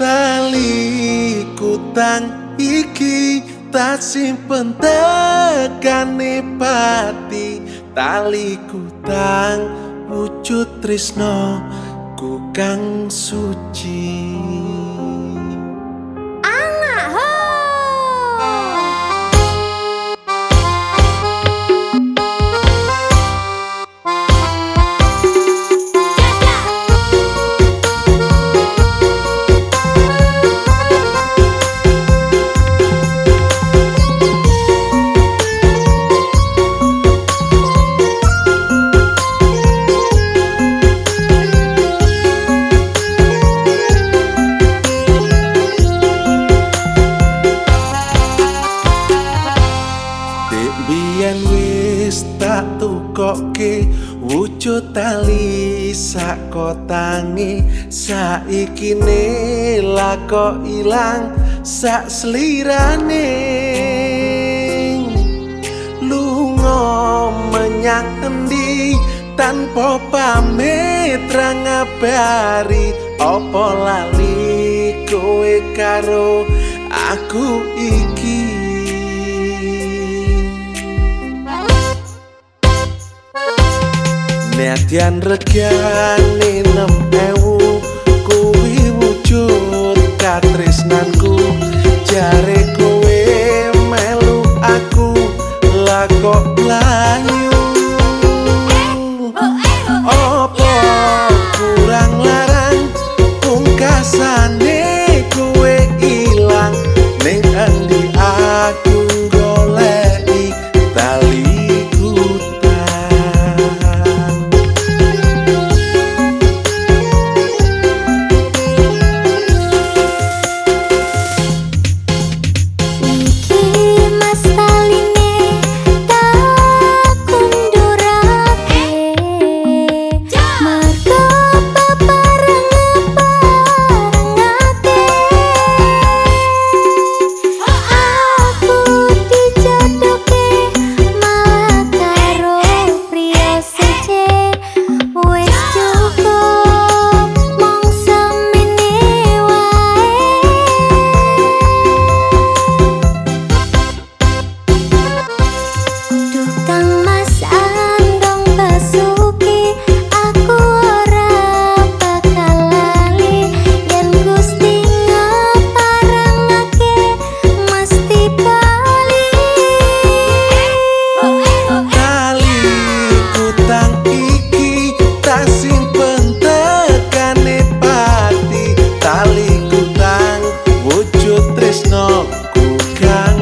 tali kutang iki tak simpen tekane pati tali kutang wujud tresno kukang suci wis tak tukokke wujud tali sak kotange saiki ne lako ilang sak slirane lunga menyang endi tanpa pamit ra ngabari apa lali kowe karo aku iki Tian regani nem tresnoku kang